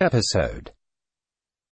episode.